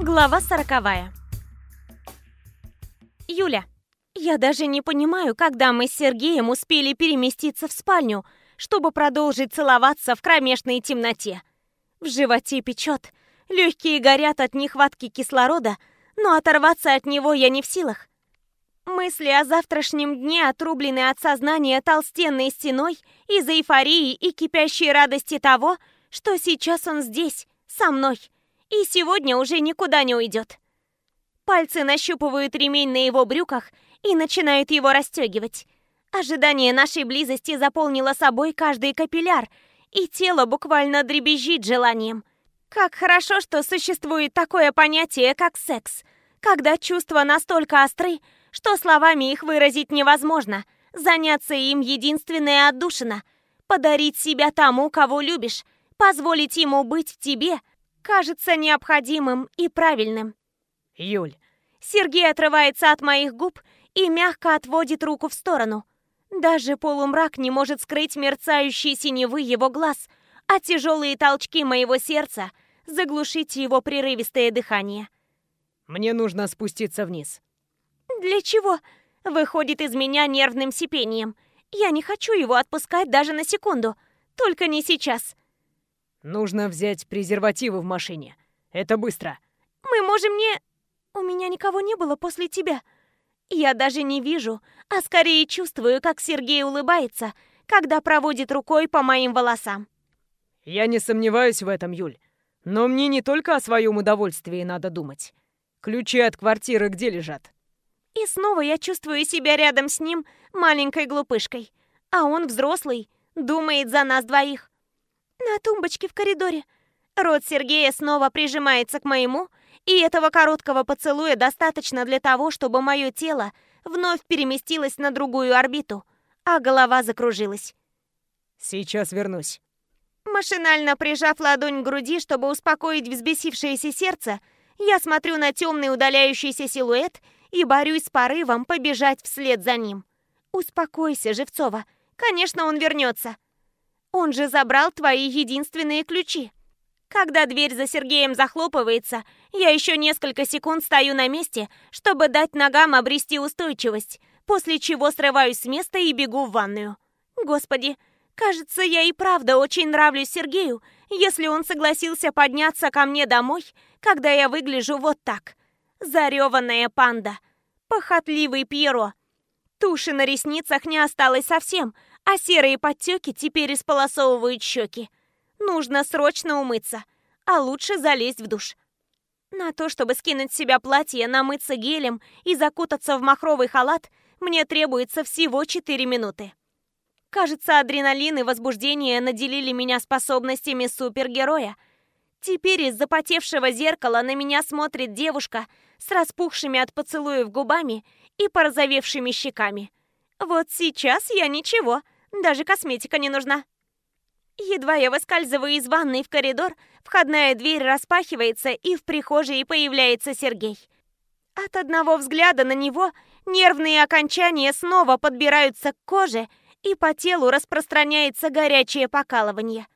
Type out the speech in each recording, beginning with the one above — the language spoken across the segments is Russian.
Глава сороковая. Юля, я даже не понимаю, когда мы с Сергеем успели переместиться в спальню, чтобы продолжить целоваться в кромешной темноте. В животе печет, легкие горят от нехватки кислорода, но оторваться от него я не в силах. Мысли о завтрашнем дне отрублены от сознания толстенной стеной из-за эйфории и кипящей радости того, что сейчас он здесь, со мной, и сегодня уже никуда не уйдет. Пальцы нащупывают ремень на его брюках и начинают его расстегивать. Ожидание нашей близости заполнило собой каждый капилляр, и тело буквально дребезжит желанием. Как хорошо, что существует такое понятие, как секс, когда чувства настолько остры, что словами их выразить невозможно. Заняться им единственное отдушина. Подарить себя тому, кого любишь. Позволить ему быть в тебе кажется необходимым и правильным. Юль. Сергей отрывается от моих губ и мягко отводит руку в сторону. Даже полумрак не может скрыть мерцающие синевы его глаз, а тяжелые толчки моего сердца заглушить его прерывистое дыхание. Мне нужно спуститься вниз. Для чего? Выходит из меня нервным сипением. Я не хочу его отпускать даже на секунду. Только не сейчас. Нужно взять презервативы в машине. Это быстро. Мы можем не... У меня никого не было после тебя. Я даже не вижу, а скорее чувствую, как Сергей улыбается, когда проводит рукой по моим волосам. Я не сомневаюсь в этом, Юль. Но мне не только о своем удовольствии надо думать. Ключи от квартиры где лежат? И снова я чувствую себя рядом с ним маленькой глупышкой. А он взрослый, думает за нас двоих. На тумбочке в коридоре. Рот Сергея снова прижимается к моему, и этого короткого поцелуя достаточно для того, чтобы мое тело вновь переместилось на другую орбиту, а голова закружилась. Сейчас вернусь. Машинально прижав ладонь к груди, чтобы успокоить взбесившееся сердце, я смотрю на темный удаляющийся силуэт и борюсь с порывом побежать вслед за ним. Успокойся, Живцова. Конечно, он вернется. Он же забрал твои единственные ключи. Когда дверь за Сергеем захлопывается, я еще несколько секунд стою на месте, чтобы дать ногам обрести устойчивость, после чего срываюсь с места и бегу в ванную. Господи, кажется, я и правда очень нравлюсь Сергею, если он согласился подняться ко мне домой, когда я выгляжу вот так. Зареванная панда. Похотливый Пьеро. Туши на ресницах не осталось совсем, а серые подтеки теперь исполосовывают щеки. Нужно срочно умыться, а лучше залезть в душ. На то, чтобы скинуть с себя платье, намыться гелем и закутаться в махровый халат, мне требуется всего 4 минуты. Кажется, адреналин и возбуждение наделили меня способностями супергероя. Теперь из запотевшего зеркала на меня смотрит девушка с распухшими от поцелуев губами и порозовевшими щеками. Вот сейчас я ничего, даже косметика не нужна. Едва я выскальзываю из ванной в коридор, входная дверь распахивается, и в прихожей появляется Сергей. От одного взгляда на него нервные окончания снова подбираются к коже, и по телу распространяется горячее покалывание.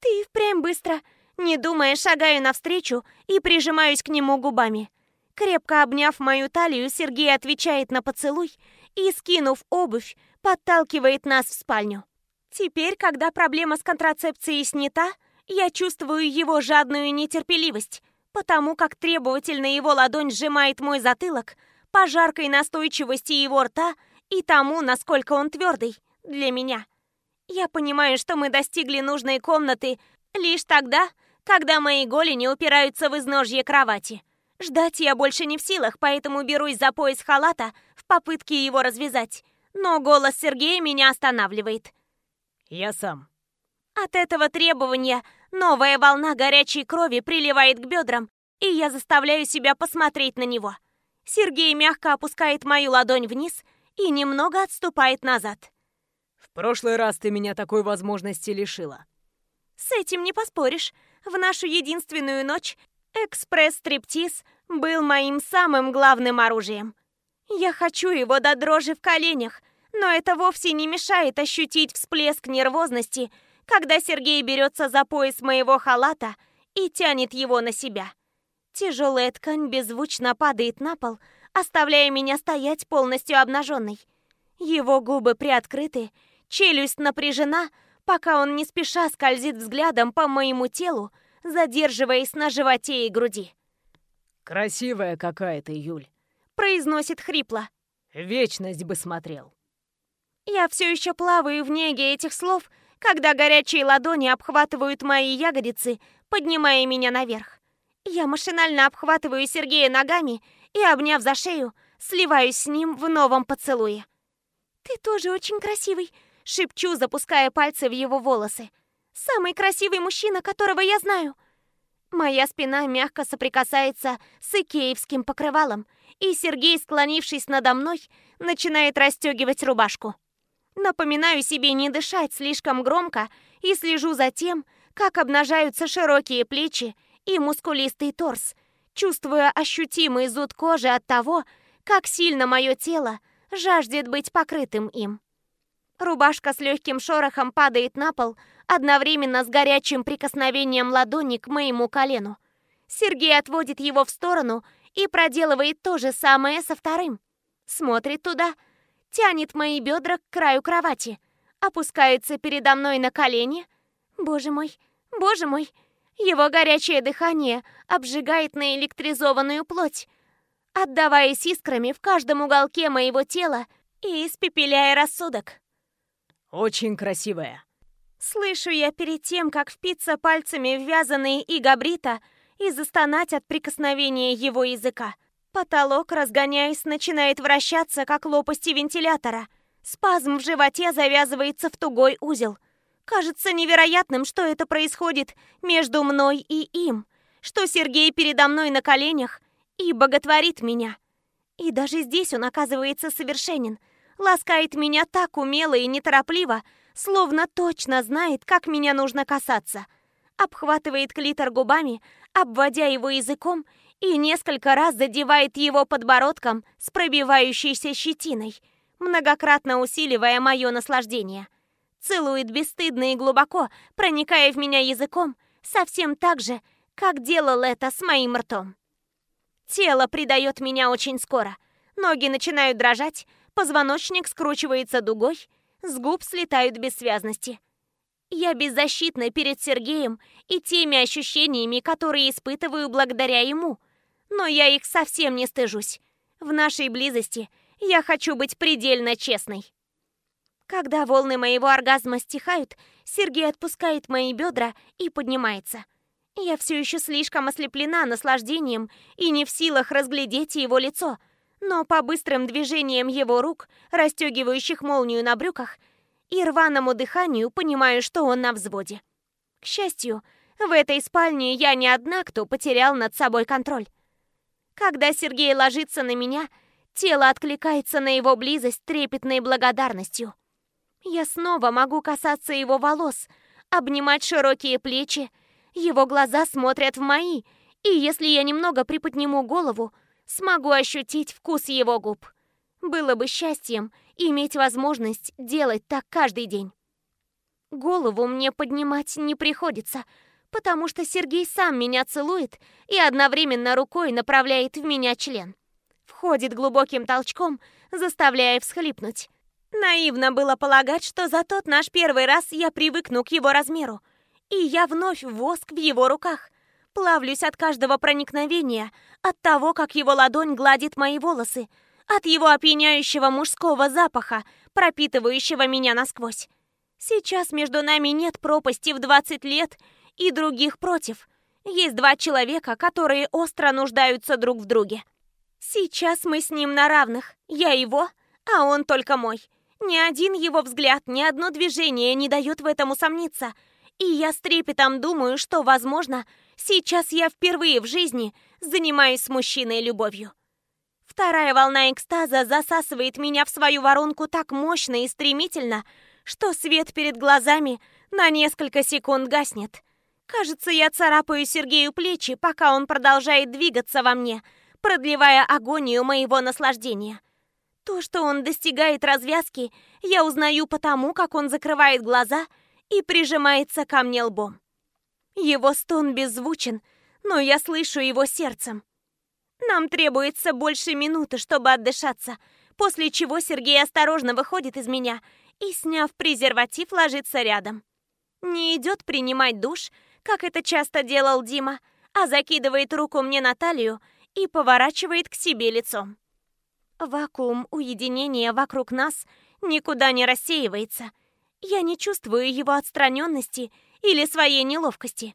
«Ты впрямь быстро!» Не думая, шагаю навстречу и прижимаюсь к нему губами. Крепко обняв мою талию, Сергей отвечает на поцелуй и, скинув обувь, подталкивает нас в спальню. Теперь, когда проблема с контрацепцией снята, я чувствую его жадную нетерпеливость, потому как требовательно его ладонь сжимает мой затылок по жаркой настойчивости его рта и тому, насколько он твердый для меня. Я понимаю, что мы достигли нужной комнаты лишь тогда, когда мои голени упираются в изножье кровати. Ждать я больше не в силах, поэтому берусь за пояс халата в попытке его развязать. Но голос Сергея меня останавливает. Я сам. От этого требования новая волна горячей крови приливает к бедрам, и я заставляю себя посмотреть на него. Сергей мягко опускает мою ладонь вниз и немного отступает назад. В прошлый раз ты меня такой возможности лишила. С этим не поспоришь. В нашу единственную ночь экспресс-стриптиз был моим самым главным оружием. Я хочу его до дрожи в коленях, но это вовсе не мешает ощутить всплеск нервозности, когда Сергей берется за пояс моего халата и тянет его на себя. Тяжелая ткань беззвучно падает на пол, оставляя меня стоять полностью обнаженной. Его губы приоткрыты, челюсть напряжена, пока он не спеша скользит взглядом по моему телу, задерживаясь на животе и груди. «Красивая какая ты, Юль», — произносит хрипло. «Вечность бы смотрел». Я все еще плаваю в неге этих слов, когда горячие ладони обхватывают мои ягодицы, поднимая меня наверх. Я машинально обхватываю Сергея ногами и, обняв за шею, сливаюсь с ним в новом поцелуе. «Ты тоже очень красивый», — шепчу, запуская пальцы в его волосы. «Самый красивый мужчина, которого я знаю». Моя спина мягко соприкасается с икеевским покрывалом, и Сергей, склонившись надо мной, начинает расстегивать рубашку. Напоминаю себе не дышать слишком громко и слежу за тем, как обнажаются широкие плечи и мускулистый торс, чувствуя ощутимый зуд кожи от того, как сильно мое тело жаждет быть покрытым им. Рубашка с легким шорохом падает на пол, одновременно с горячим прикосновением ладони к моему колену. Сергей отводит его в сторону и проделывает то же самое со вторым. Смотрит туда, тянет мои бедра к краю кровати, опускается передо мной на колени. Боже мой, боже мой, его горячее дыхание обжигает на электризованную плоть, отдаваясь искрами в каждом уголке моего тела и испепеляя рассудок. «Очень красивая», Слышу я перед тем, как впиться пальцами в вязаные и габрита и застонать от прикосновения его языка. Потолок, разгоняясь, начинает вращаться, как лопасти вентилятора. Спазм в животе завязывается в тугой узел. Кажется невероятным, что это происходит между мной и им, что Сергей передо мной на коленях и боготворит меня. И даже здесь он оказывается совершенен, ласкает меня так умело и неторопливо, словно точно знает, как меня нужно касаться. Обхватывает клитор губами, обводя его языком и несколько раз задевает его подбородком с пробивающейся щетиной, многократно усиливая мое наслаждение. Целует бесстыдно и глубоко, проникая в меня языком, совсем так же, как делал это с моим ртом. Тело предает меня очень скоро. Ноги начинают дрожать, позвоночник скручивается дугой, с губ слетают бессвязности. Я беззащитна перед Сергеем и теми ощущениями, которые испытываю благодаря ему. Но я их совсем не стыжусь. В нашей близости я хочу быть предельно честной. Когда волны моего оргазма стихают, Сергей отпускает мои бедра и поднимается. Я все еще слишком ослеплена наслаждением и не в силах разглядеть его лицо – но по быстрым движениям его рук, расстегивающих молнию на брюках, и рваному дыханию понимаю, что он на взводе. К счастью, в этой спальне я не одна, кто потерял над собой контроль. Когда Сергей ложится на меня, тело откликается на его близость трепетной благодарностью. Я снова могу касаться его волос, обнимать широкие плечи, его глаза смотрят в мои, и если я немного приподниму голову, смогу ощутить вкус его губ. Было бы счастьем иметь возможность делать так каждый день. Голову мне поднимать не приходится, потому что Сергей сам меня целует и одновременно рукой направляет в меня член. Входит глубоким толчком, заставляя всхлипнуть. Наивно было полагать, что за тот наш первый раз я привыкну к его размеру, и я вновь воск в его руках. Плавлюсь от каждого проникновения, от того, как его ладонь гладит мои волосы, от его опьяняющего мужского запаха, пропитывающего меня насквозь. Сейчас между нами нет пропасти в 20 лет и других против. Есть два человека, которые остро нуждаются друг в друге. Сейчас мы с ним на равных. Я его, а он только мой. Ни один его взгляд, ни одно движение не дает в этом усомниться. И я с трепетом думаю, что, возможно, Сейчас я впервые в жизни занимаюсь с мужчиной любовью. Вторая волна экстаза засасывает меня в свою воронку так мощно и стремительно, что свет перед глазами на несколько секунд гаснет. Кажется, я царапаю Сергею плечи, пока он продолжает двигаться во мне, продлевая агонию моего наслаждения. То, что он достигает развязки, я узнаю потому, как он закрывает глаза и прижимается ко мне лбом. Его стон беззвучен, но я слышу его сердцем. Нам требуется больше минуты, чтобы отдышаться, после чего Сергей осторожно выходит из меня и, сняв презерватив, ложится рядом. Не идет принимать душ, как это часто делал Дима, а закидывает руку мне на талию и поворачивает к себе лицом. Вакуум уединения вокруг нас никуда не рассеивается. Я не чувствую его отстраненности или своей неловкости.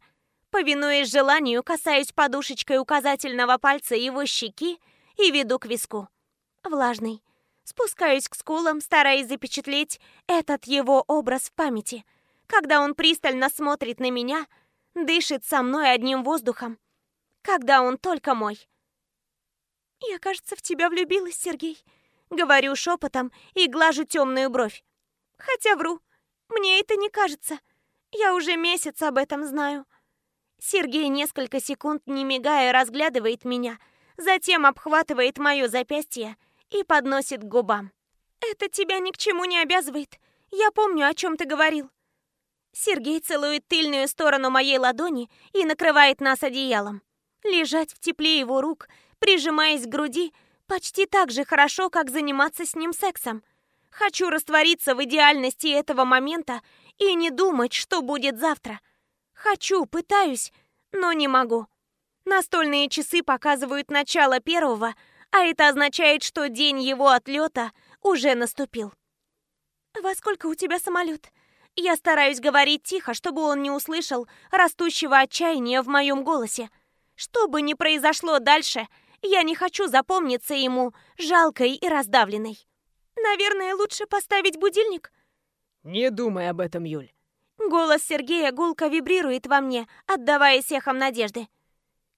Повинуясь желанию, касаюсь подушечкой указательного пальца его щеки и веду к виску. Влажный. Спускаюсь к скулам, стараясь запечатлеть этот его образ в памяти. Когда он пристально смотрит на меня, дышит со мной одним воздухом. Когда он только мой. «Я, кажется, в тебя влюбилась, Сергей», — говорю шепотом и глажу темную бровь. Хотя вру, мне это не кажется. Я уже месяц об этом знаю. Сергей несколько секунд, не мигая, разглядывает меня, затем обхватывает мое запястье и подносит к губам. «Это тебя ни к чему не обязывает. Я помню, о чем ты говорил». Сергей целует тыльную сторону моей ладони и накрывает нас одеялом. Лежать в тепле его рук, прижимаясь к груди, почти так же хорошо, как заниматься с ним сексом. Хочу раствориться в идеальности этого момента и не думать, что будет завтра. Хочу, пытаюсь, но не могу. Настольные часы показывают начало первого, а это означает, что день его отлета уже наступил. «Во сколько у тебя самолет?» Я стараюсь говорить тихо, чтобы он не услышал растущего отчаяния в моем голосе. Что бы ни произошло дальше, я не хочу запомниться ему жалкой и раздавленной. Наверное, лучше поставить будильник? Не думай об этом, Юль. Голос Сергея гулко вибрирует во мне, отдавая сехам надежды.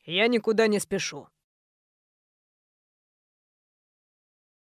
Я никуда не спешу.